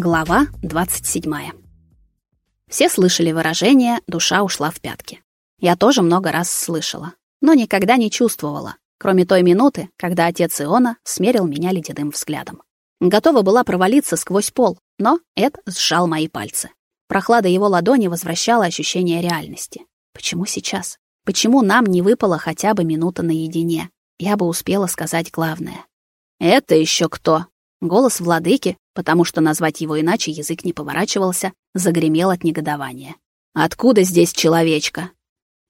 Глава 27. Все слышали выражение «душа ушла в пятки». Я тоже много раз слышала, но никогда не чувствовала, кроме той минуты, когда отец Иона смерил меня ледяным взглядом. Готова была провалиться сквозь пол, но Эд сжал мои пальцы. Прохлада его ладони возвращала ощущение реальности. Почему сейчас? Почему нам не выпало хотя бы минута наедине? Я бы успела сказать главное. «Это еще кто?» Голос владыки, потому что назвать его иначе язык не поворачивался, загремел от негодования. «Откуда здесь человечка?»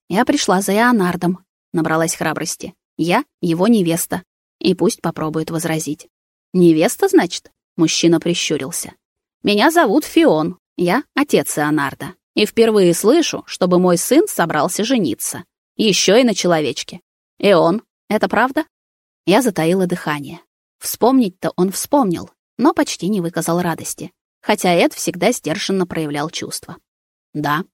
Я пришла за Ионардом, набралась храбрости. Я его невеста. И пусть попробует возразить. «Невеста, значит?» Мужчина прищурился. «Меня зовут Фион. Я отец Ионарда. И впервые слышу, чтобы мой сын собрался жениться. Еще и на человечке. И он. Это правда?» Я затаила дыхание. Вспомнить-то он вспомнил, но почти не выказал радости, хотя Эд всегда сдержанно проявлял чувства. «Да».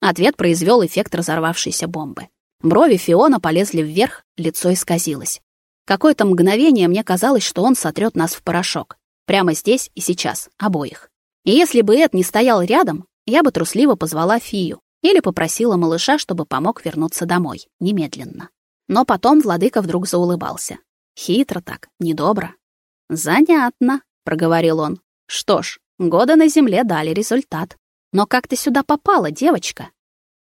Ответ произвел эффект разорвавшейся бомбы. Брови Фиона полезли вверх, лицо исказилось. Какое-то мгновение мне казалось, что он сотрет нас в порошок. Прямо здесь и сейчас, обоих. И если бы Эд не стоял рядом, я бы трусливо позвала Фию или попросила малыша, чтобы помог вернуться домой, немедленно. Но потом владыка вдруг заулыбался. Хитро так, недобро. «Занятно», — проговорил он. «Что ж, годы на земле дали результат. Но как ты сюда попала, девочка?»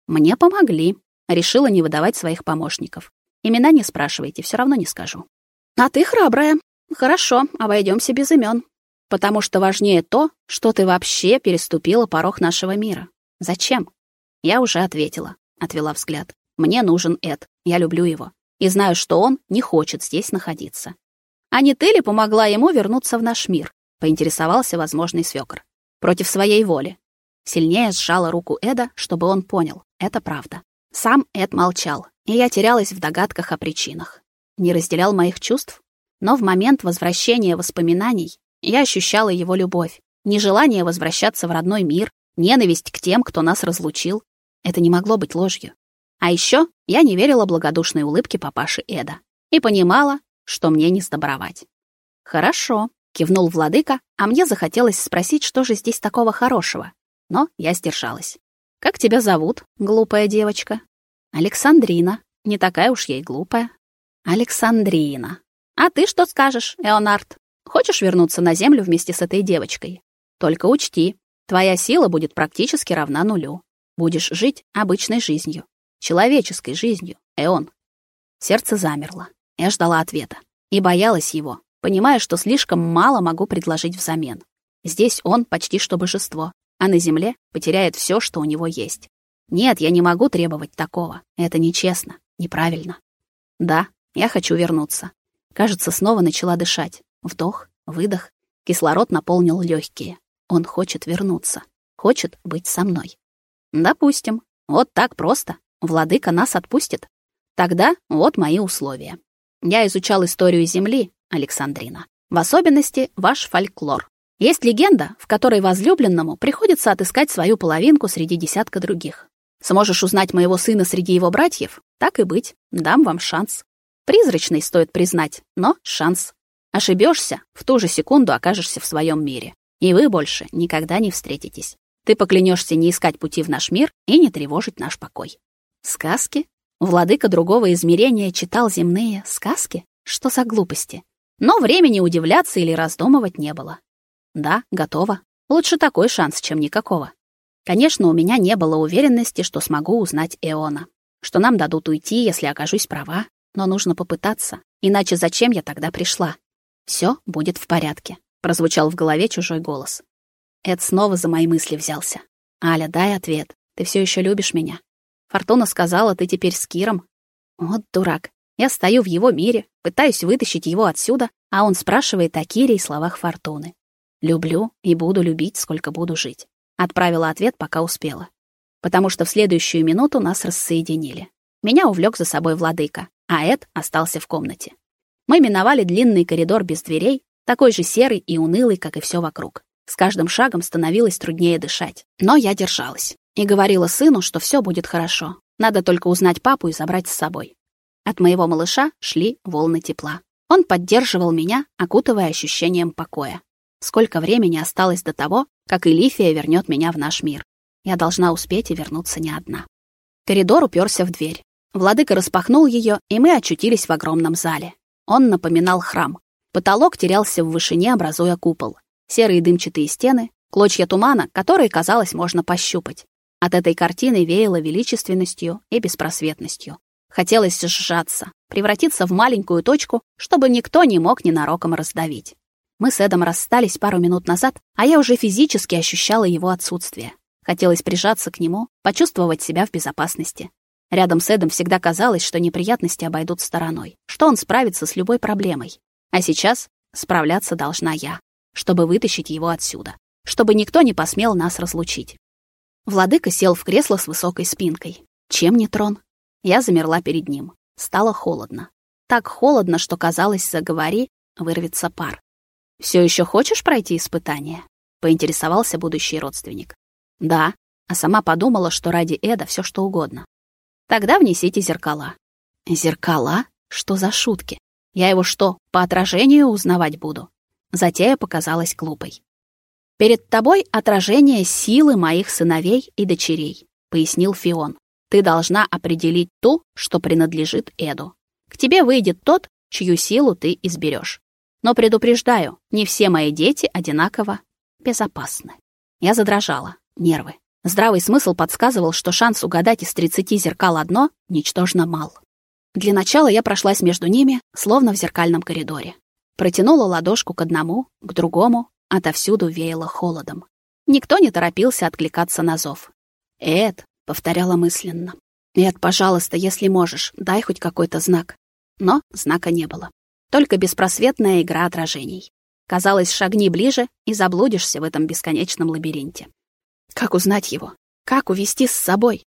«Мне помогли», — решила не выдавать своих помощников. Имена не спрашивайте, все равно не скажу. «А ты храбрая. Хорошо, обойдемся без имен. Потому что важнее то, что ты вообще переступила порог нашего мира. Зачем?» Я уже ответила, отвела взгляд. «Мне нужен Эд. Я люблю его и знаю, что он не хочет здесь находиться. А не ты ли помогла ему вернуться в наш мир? Поинтересовался возможный свёкор. Против своей воли. Сильнее сжала руку Эда, чтобы он понял. Это правда. Сам Эд молчал, и я терялась в догадках о причинах. Не разделял моих чувств, но в момент возвращения воспоминаний я ощущала его любовь, нежелание возвращаться в родной мир, ненависть к тем, кто нас разлучил. Это не могло быть ложью. А еще я не верила благодушной улыбке папаши Эда и понимала, что мне не сдобровать. «Хорошо», — кивнул владыка, а мне захотелось спросить, что же здесь такого хорошего. Но я сдержалась. «Как тебя зовут, глупая девочка?» «Александрина. Не такая уж я и глупая». «Александрина. А ты что скажешь, Эонард? Хочешь вернуться на Землю вместе с этой девочкой? Только учти, твоя сила будет практически равна нулю. Будешь жить обычной жизнью человеческой жизнью, Эон. Сердце замерло. Я ждала ответа и боялась его, понимая, что слишком мало могу предложить взамен. Здесь он почти что божество, а на земле потеряет все, что у него есть. Нет, я не могу требовать такого. Это нечестно, неправильно. Да, я хочу вернуться. Кажется, снова начала дышать. Вдох, выдох. Кислород наполнил легкие. Он хочет вернуться. Хочет быть со мной. Допустим. Вот так просто. Владыка нас отпустит? Тогда вот мои условия. Я изучал историю Земли, Александрина. В особенности ваш фольклор. Есть легенда, в которой возлюбленному приходится отыскать свою половинку среди десятка других. Сможешь узнать моего сына среди его братьев? Так и быть, дам вам шанс. Призрачный, стоит признать, но шанс. Ошибешься, в ту же секунду окажешься в своем мире. И вы больше никогда не встретитесь. Ты поклянешься не искать пути в наш мир и не тревожить наш покой. Сказки? Владыка другого измерения читал земные сказки? Что за глупости? Но времени удивляться или раздумывать не было. Да, готово. Лучше такой шанс, чем никакого. Конечно, у меня не было уверенности, что смогу узнать Эона, что нам дадут уйти, если окажусь права, но нужно попытаться, иначе зачем я тогда пришла? Все будет в порядке, прозвучал в голове чужой голос. Эд снова за мои мысли взялся. Аля, дай ответ. Ты все еще любишь меня? Фортуна сказала, ты теперь с Киром. Вот дурак. Я стою в его мире, пытаюсь вытащить его отсюда, а он спрашивает о Кире и словах Фортуны. Люблю и буду любить, сколько буду жить. Отправила ответ, пока успела. Потому что в следующую минуту нас рассоединили. Меня увлек за собой владыка, а Эд остался в комнате. Мы миновали длинный коридор без дверей, такой же серый и унылый, как и все вокруг. С каждым шагом становилось труднее дышать, но я держалась и говорила сыну, что все будет хорошо. Надо только узнать папу и забрать с собой. От моего малыша шли волны тепла. Он поддерживал меня, окутывая ощущением покоя. Сколько времени осталось до того, как и Лифия вернет меня в наш мир. Я должна успеть и вернуться не одна. Коридор уперся в дверь. Владыка распахнул ее, и мы очутились в огромном зале. Он напоминал храм. Потолок терялся в вышине, образуя купол. Серые дымчатые стены, клочья тумана, которые, казалось, можно пощупать. От этой картины веяло величественностью и беспросветностью. Хотелось сжаться, превратиться в маленькую точку, чтобы никто не мог ненароком раздавить. Мы с Эдом расстались пару минут назад, а я уже физически ощущала его отсутствие. Хотелось прижаться к нему, почувствовать себя в безопасности. Рядом с Эдом всегда казалось, что неприятности обойдут стороной, что он справится с любой проблемой. А сейчас справляться должна я, чтобы вытащить его отсюда, чтобы никто не посмел нас разлучить. Владыка сел в кресло с высокой спинкой. Чем не трон? Я замерла перед ним. Стало холодно. Так холодно, что казалось, заговори, вырвется пар. Все еще хочешь пройти испытание? поинтересовался будущий родственник. Да, а сама подумала, что ради Эда все что угодно. Тогда внесите зеркала. Зеркала? Что за шутки? Я его что, по отражению узнавать буду? Затея показалась глупой. Перед тобой отражение силы моих сыновей и дочерей, пояснил Фион. Ты должна определить ту, что принадлежит Эду. К тебе выйдет тот, чью силу ты изберешь. Но предупреждаю, не все мои дети одинаково безопасны. Я задрожала, нервы. Здравый смысл подсказывал, что шанс угадать из 30 зеркал одно ничтожно мал. Для начала я прошлась между ними, словно в зеркальном коридоре. Протянула ладошку к одному, к другому, отовсюду веяло холодом. Никто не торопился откликаться на зов. «Эд», — повторяла мысленно, — «Эд, пожалуйста, если можешь, дай хоть какой-то знак». Но знака не было. Только беспросветная игра отражений. Казалось, шагни ближе и заблудишься в этом бесконечном лабиринте. Как узнать его? Как увести с собой?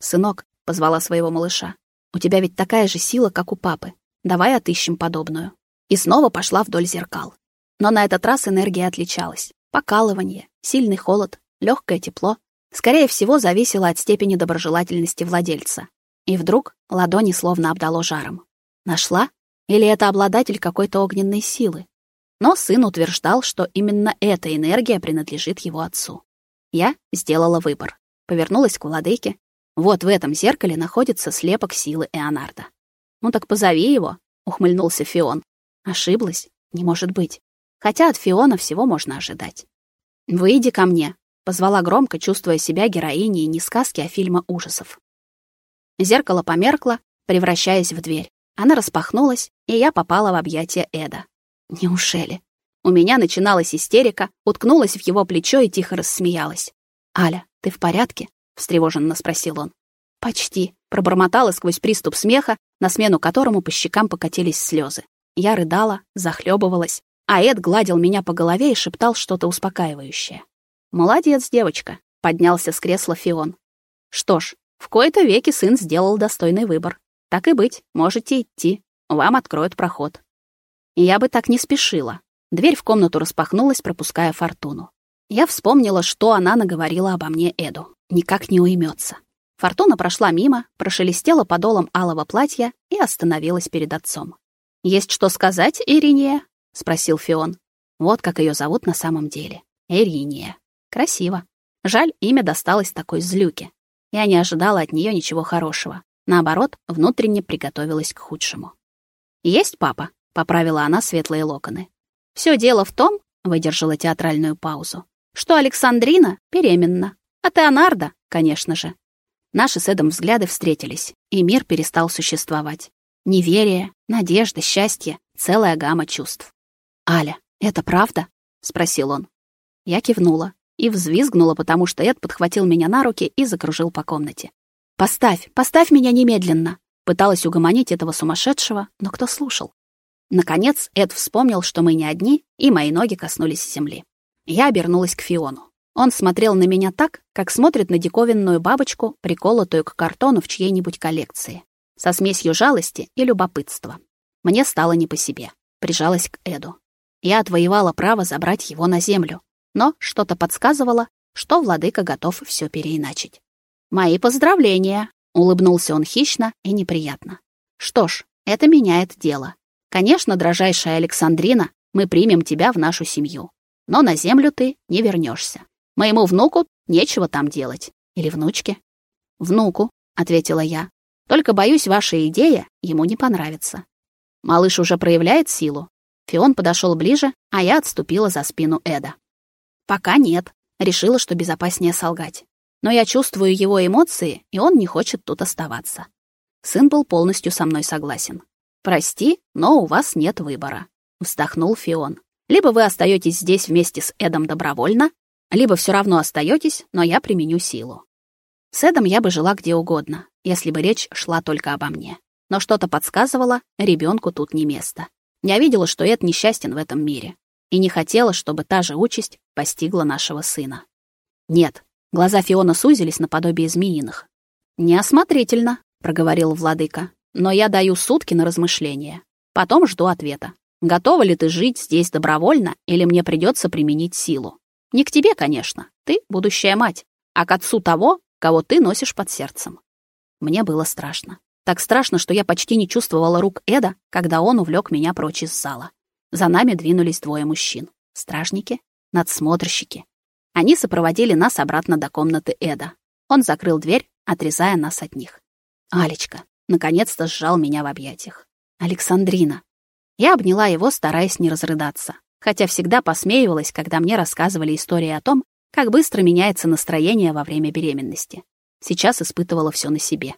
Сынок, позвала своего малыша. У тебя ведь такая же сила, как у папы. Давай отыщем подобную. И снова пошла вдоль зеркал. Но на этот раз энергия отличалась. Покалывание, сильный холод, легкое тепло. Скорее всего, зависело от степени доброжелательности владельца. И вдруг ладони словно обдало жаром. Нашла? Или это обладатель какой-то огненной силы? Но сын утверждал, что именно эта энергия принадлежит его отцу. Я сделала выбор. Повернулась к владыке. Вот в этом зеркале находится слепок силы Эонарда. «Ну так позови его», — ухмыльнулся Фион. Ошиблась? Не может быть. Хотя от Фиона всего можно ожидать. «Выйди ко мне», — позвала громко, чувствуя себя героиней не сказки, а фильма ужасов. Зеркало померкло, превращаясь в дверь. Она распахнулась, и я попала в объятия Эда. Неужели? У меня начиналась истерика, уткнулась в его плечо и тихо рассмеялась. «Аля, ты в порядке?» — встревоженно спросил он. «Почти», — пробормотала сквозь приступ смеха, на смену которому по щекам покатились слезы. Я рыдала, захлебывалась, а Эд гладил меня по голове и шептал что-то успокаивающее. «Молодец, девочка», — поднялся с кресла Фион. «Что ж, в кои-то веки сын сделал достойный выбор. Так и быть, можете идти, вам откроют проход». Я бы так не спешила, Дверь в комнату распахнулась, пропуская Фортуну. Я вспомнила, что она наговорила обо мне Эду. Никак не уймется. Фортуна прошла мимо, прошелестела подолом алого платья и остановилась перед отцом. «Есть что сказать, Ириния?» — спросил Фион. Вот как ее зовут на самом деле. Ириния. Красиво. Жаль, имя досталось такой злюке. Я не ожидала от нее ничего хорошего. Наоборот, внутренне приготовилась к худшему. «Есть папа?» — поправила она светлые локоны. Все дело в том, выдержала театральную паузу, что Александрина беременна, а Теонардо, конечно же. Наши с Эдом взгляды встретились, и мир перестал существовать. Неверие, надежда, счастье, целая гамма чувств. «Аля, это правда?» — спросил он. Я кивнула и взвизгнула, потому что Эд подхватил меня на руки и закружил по комнате. «Поставь, поставь меня немедленно!» Пыталась угомонить этого сумасшедшего, но кто слушал? Наконец Эд вспомнил, что мы не одни, и мои ноги коснулись земли. Я обернулась к Фиону. Он смотрел на меня так, как смотрит на диковинную бабочку, приколотую к картону в чьей-нибудь коллекции, со смесью жалости и любопытства. Мне стало не по себе. Прижалась к Эду. Я отвоевала право забрать его на землю, но что-то подсказывало, что владыка готов все переиначить. «Мои поздравления!» — улыбнулся он хищно и неприятно. «Что ж, это меняет дело. Конечно, дрожайшая Александрина, мы примем тебя в нашу семью. Но на землю ты не вернешься. Моему внуку нечего там делать. Или внучке? Внуку, ответила я. Только боюсь, ваша идея ему не понравится. Малыш уже проявляет силу. Фион подошел ближе, а я отступила за спину Эда. Пока нет. Решила, что безопаснее солгать. Но я чувствую его эмоции, и он не хочет тут оставаться. Сын был полностью со мной согласен. Прости, но у вас нет выбора, вздохнул Фион. Либо вы остаетесь здесь вместе с Эдом добровольно, либо все равно остаетесь, но я применю силу. С Эдом я бы жила где угодно, если бы речь шла только обо мне. Но что-то подсказывало, ребенку тут не место. Я видела, что Эд несчастен в этом мире, и не хотела, чтобы та же участь постигла нашего сына. Нет, глаза Фиона сузились наподобие змеиных. «Неосмотрительно», — проговорил владыка, «но я даю сутки на размышление. Потом жду ответа. Готова ли ты жить здесь добровольно, или мне придется применить силу? Не к тебе, конечно, ты будущая мать, а к отцу того, кого ты носишь под сердцем. Мне было страшно. Так страшно, что я почти не чувствовала рук Эда, когда он увлек меня прочь из зала. За нами двинулись двое мужчин. Стражники, надсмотрщики. Они сопроводили нас обратно до комнаты Эда. Он закрыл дверь, отрезая нас от них. Алечка наконец-то сжал меня в объятиях. Александрина, я обняла его, стараясь не разрыдаться, хотя всегда посмеивалась, когда мне рассказывали истории о том, как быстро меняется настроение во время беременности. Сейчас испытывала все на себе.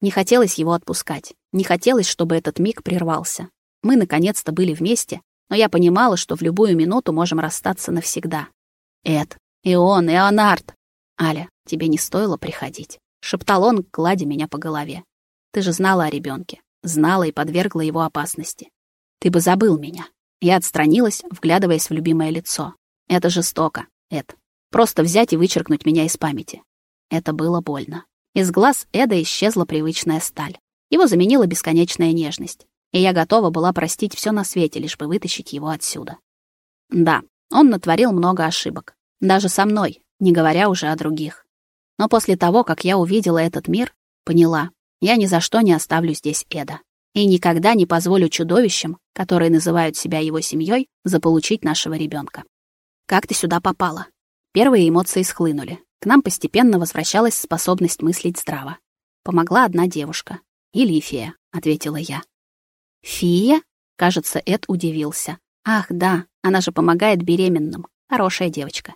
Не хотелось его отпускать, не хотелось, чтобы этот миг прервался. Мы наконец-то были вместе, но я понимала, что в любую минуту можем расстаться навсегда. Эд, Ион, Эонард. Аля, тебе не стоило приходить, шептал он, гладя меня по голове. Ты же знала о ребенке, знала и подвергла его опасности. Ты бы забыл меня. Я отстранилась, вглядываясь в любимое лицо. Это жестоко, Эд. Просто взять и вычеркнуть меня из памяти. Это было больно. Из глаз Эда исчезла привычная сталь. Его заменила бесконечная нежность. И я готова была простить все на свете, лишь бы вытащить его отсюда. Да, он натворил много ошибок. Даже со мной, не говоря уже о других. Но после того, как я увидела этот мир, поняла, я ни за что не оставлю здесь Эда и никогда не позволю чудовищам, которые называют себя его семьей, заполучить нашего ребенка. Как ты сюда попала? Первые эмоции схлынули. К нам постепенно возвращалась способность мыслить здраво. Помогла одна девушка. «Илифия», — ответила я. «Фия?» — кажется, Эд удивился. «Ах, да, она же помогает беременным. Хорошая девочка.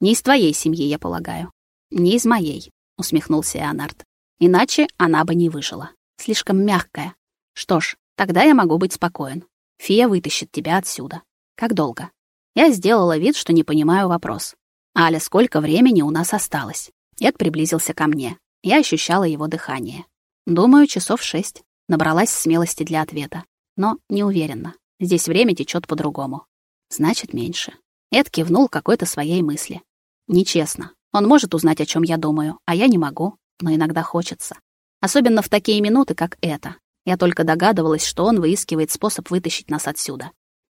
Не из твоей семьи, я полагаю». «Не из моей», — усмехнулся Ионард. «Иначе она бы не выжила. Слишком мягкая, что ж, тогда я могу быть спокоен. Фия вытащит тебя отсюда. Как долго? Я сделала вид, что не понимаю вопрос. Аля, сколько времени у нас осталось? Эд приблизился ко мне. Я ощущала его дыхание. Думаю, часов шесть. Набралась смелости для ответа. Но не уверена. Здесь время течет по-другому. Значит, меньше. Эд кивнул какой-то своей мысли. Нечестно. Он может узнать, о чем я думаю, а я не могу, но иногда хочется. Особенно в такие минуты, как эта, я только догадывалась, что он выискивает способ вытащить нас отсюда.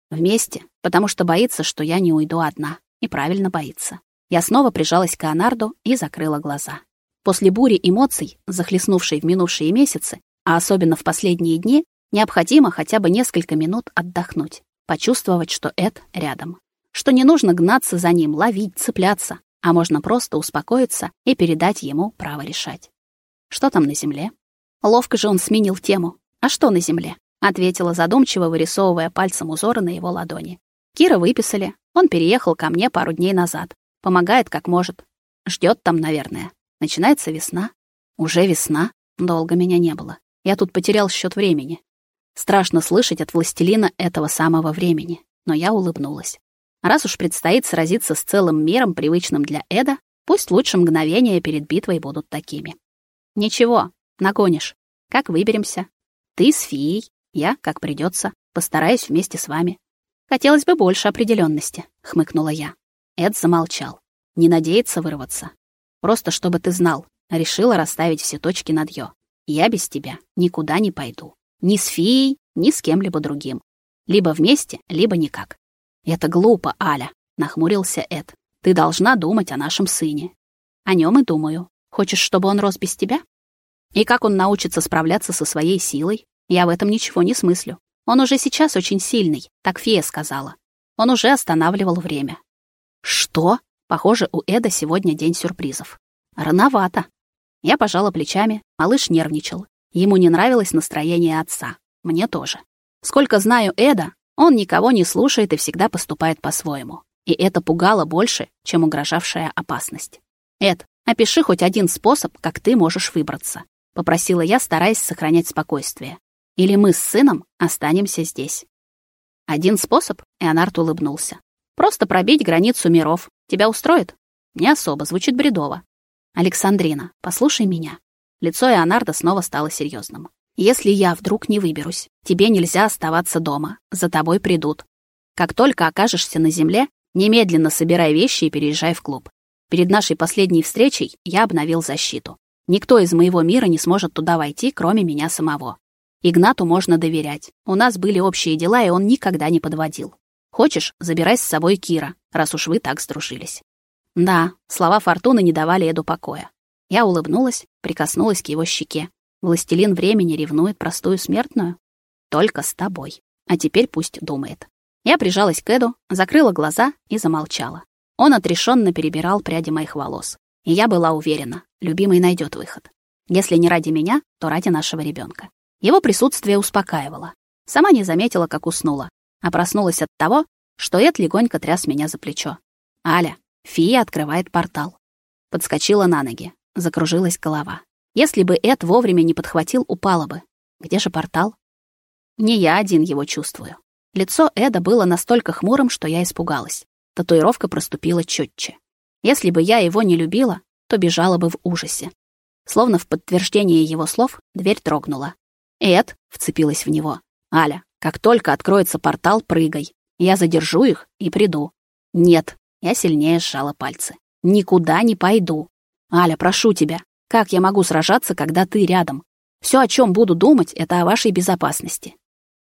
Вместе, потому что боится, что я не уйду одна. И правильно боится. Я снова прижалась к Леонарду и закрыла глаза. После бури эмоций, захлестнувшей в минувшие месяцы, а особенно в последние дни, необходимо хотя бы несколько минут отдохнуть, почувствовать, что Эд рядом. Что не нужно гнаться за ним, ловить, цепляться, а можно просто успокоиться и передать ему право решать. Что там на земле? Ловко же он сменил тему. «А что на земле?» — ответила задумчиво, вырисовывая пальцем узоры на его ладони. Кира выписали. Он переехал ко мне пару дней назад. Помогает как может. Ждет там, наверное. Начинается весна. Уже весна. Долго меня не было. Я тут потерял счет времени. Страшно слышать от властелина этого самого времени. Но я улыбнулась. Раз уж предстоит сразиться с целым миром, привычным для Эда, пусть лучше мгновения перед битвой будут такими. Ничего, Нагонишь. Как выберемся? Ты с Фией, я, как придется, постараюсь вместе с вами. Хотелось бы больше определенности, хмыкнула я. Эд замолчал. Не надеется вырваться. Просто чтобы ты знал, решила расставить все точки над «ё». Я без тебя никуда не пойду. Ни с Фией, ни с кем-либо другим. Либо вместе, либо никак. Это глупо, Аля, нахмурился Эд. Ты должна думать о нашем сыне. О нем и думаю. Хочешь, чтобы он рос без тебя? И как он научится справляться со своей силой? Я в этом ничего не смыслю. Он уже сейчас очень сильный, так фея сказала. Он уже останавливал время. Что? Похоже, у Эда сегодня день сюрпризов. Рановато. Я пожала плечами, малыш нервничал. Ему не нравилось настроение отца. Мне тоже. Сколько знаю Эда, он никого не слушает и всегда поступает по-своему. И это пугало больше, чем угрожавшая опасность. «Эд, опиши хоть один способ, как ты можешь выбраться», — попросила я, стараясь сохранять спокойствие. «Или мы с сыном останемся здесь». «Один способ?» — Эонард улыбнулся. «Просто пробить границу миров. Тебя устроит?» «Не особо, звучит бредово». «Александрина, послушай меня». Лицо Эонарда снова стало серьезным. «Если я вдруг не выберусь, тебе нельзя оставаться дома. За тобой придут. Как только окажешься на земле, немедленно собирай вещи и переезжай в клуб. Перед нашей последней встречей я обновил защиту. Никто из моего мира не сможет туда войти, кроме меня самого. Игнату можно доверять. У нас были общие дела, и он никогда не подводил. Хочешь, забирай с собой Кира, раз уж вы так сдружились. Да, слова Фортуны не давали Эду покоя. Я улыбнулась, прикоснулась к его щеке. Властелин времени ревнует простую смертную? Только с тобой. А теперь пусть думает. Я прижалась к Эду, закрыла глаза и замолчала. Он отрешенно перебирал пряди моих волос. И я была уверена, любимый найдет выход. Если не ради меня, то ради нашего ребенка. Его присутствие успокаивало. Сама не заметила, как уснула, а проснулась от того, что Эд легонько тряс меня за плечо. «Аля, фия открывает портал». Подскочила на ноги, закружилась голова. Если бы Эд вовремя не подхватил, упала бы. Где же портал? Не я один его чувствую. Лицо Эда было настолько хмурым, что я испугалась. Татуировка проступила четче. Если бы я его не любила, то бежала бы в ужасе. Словно в подтверждение его слов, дверь трогнула. Эд вцепилась в него. «Аля, как только откроется портал, прыгай. Я задержу их и приду». «Нет». Я сильнее сжала пальцы. «Никуда не пойду. Аля, прошу тебя. Как я могу сражаться, когда ты рядом? Все, о чем буду думать, это о вашей безопасности».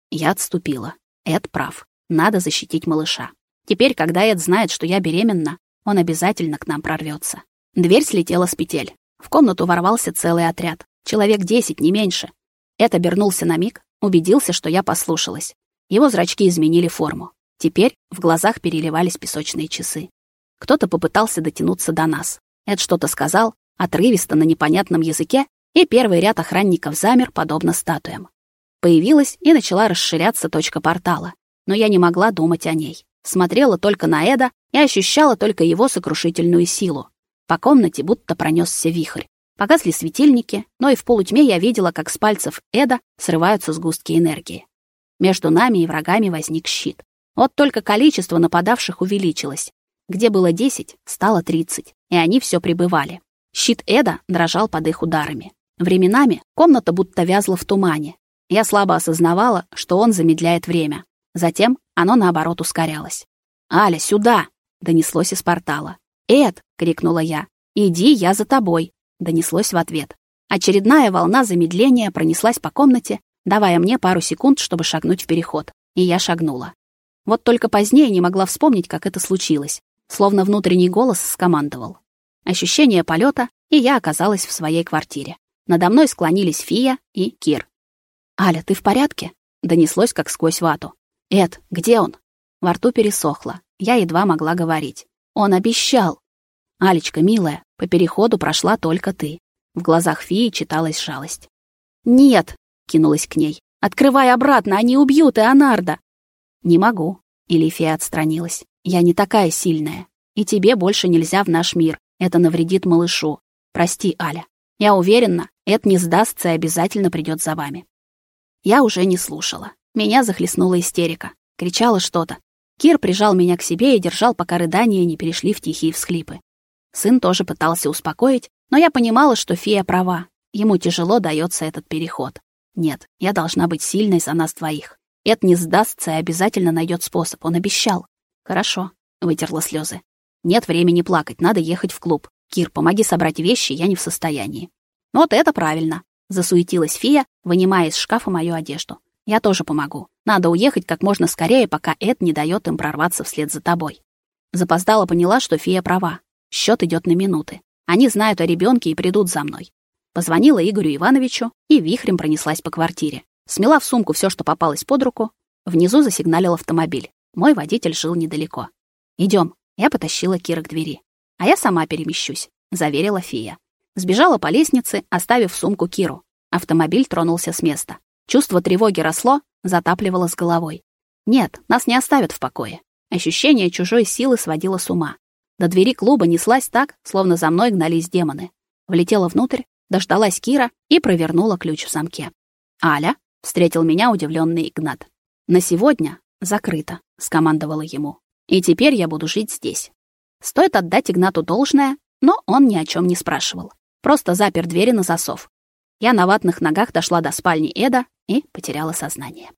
Я отступила. Эд прав. Надо защитить малыша. Теперь, когда Эд знает, что я беременна, он обязательно к нам прорвется. Дверь слетела с петель. В комнату ворвался целый отряд. Человек десять, не меньше. Эд обернулся на миг, убедился, что я послушалась. Его зрачки изменили форму. Теперь в глазах переливались песочные часы. Кто-то попытался дотянуться до нас. Эд что-то сказал, отрывисто на непонятном языке, и первый ряд охранников замер, подобно статуям. Появилась и начала расширяться точка портала, но я не могла думать о ней. Смотрела только на Эда и ощущала только его сокрушительную силу. По комнате будто пронесся вихрь. Погасли светильники, но и в полутьме я видела, как с пальцев Эда срываются сгустки энергии. Между нами и врагами возник щит. Вот только количество нападавших увеличилось. Где было 10, стало 30, и они все прибывали. Щит Эда дрожал под их ударами. Временами комната будто вязла в тумане. Я слабо осознавала, что он замедляет время. Затем оно, наоборот, ускорялось. «Аля, сюда!» — донеслось из портала. «Эд!» — крикнула я. «Иди, я за тобой!» Донеслось в ответ. Очередная волна замедления пронеслась по комнате, давая мне пару секунд, чтобы шагнуть в переход. И я шагнула. Вот только позднее не могла вспомнить, как это случилось. Словно внутренний голос скомандовал. Ощущение полета, и я оказалась в своей квартире. Надо мной склонились Фия и Кир. «Аля, ты в порядке?» — донеслось как сквозь вату. «Эд, где он?» Во рту пересохло. Я едва могла говорить. «Он обещал!» «Алечка, милая, по переходу прошла только ты». В глазах феи читалась жалость. «Нет!» — кинулась к ней. «Открывай обратно, они убьют Эонарда!» «Не могу». Илифия отстранилась. «Я не такая сильная. И тебе больше нельзя в наш мир. Это навредит малышу. Прости, Аля. Я уверена, Эд не сдастся и обязательно придет за вами». Я уже не слушала. Меня захлестнула истерика. Кричала что-то. Кир прижал меня к себе и держал, пока рыдания не перешли в тихие всхлипы. Сын тоже пытался успокоить, но я понимала, что фея права. Ему тяжело дается этот переход. Нет, я должна быть сильной за нас двоих. Эд не сдастся и обязательно найдет способ, он обещал. Хорошо, вытерла слезы. Нет времени плакать, надо ехать в клуб. Кир, помоги собрать вещи, я не в состоянии. Вот это правильно, засуетилась фея, вынимая из шкафа мою одежду. Я тоже помогу. Надо уехать как можно скорее, пока Эд не дает им прорваться вслед за тобой. Запоздала поняла, что фея права. Счет идет на минуты. Они знают о ребенке и придут за мной. Позвонила Игорю Ивановичу и вихрем пронеслась по квартире. Смела в сумку все, что попалось под руку. Внизу засигналил автомобиль. Мой водитель жил недалеко. Идем. Я потащила Кира к двери. а я сама перемещусь, заверила фея. Сбежала по лестнице, оставив сумку Киру. Автомобиль тронулся с места. Чувство тревоги росло, затапливало с головой. Нет, нас не оставят в покое. Ощущение чужой силы сводило с ума. До двери клуба неслась так, словно за мной гнались демоны. Влетела внутрь, дождалась Кира и провернула ключ в замке. «Аля», — встретил меня удивленный Игнат. «На сегодня закрыто», — скомандовала ему. «И теперь я буду жить здесь». Стоит отдать Игнату должное, но он ни о чем не спрашивал. Просто запер двери на засов. Я на ватных ногах дошла до спальни Эда и потеряла сознание.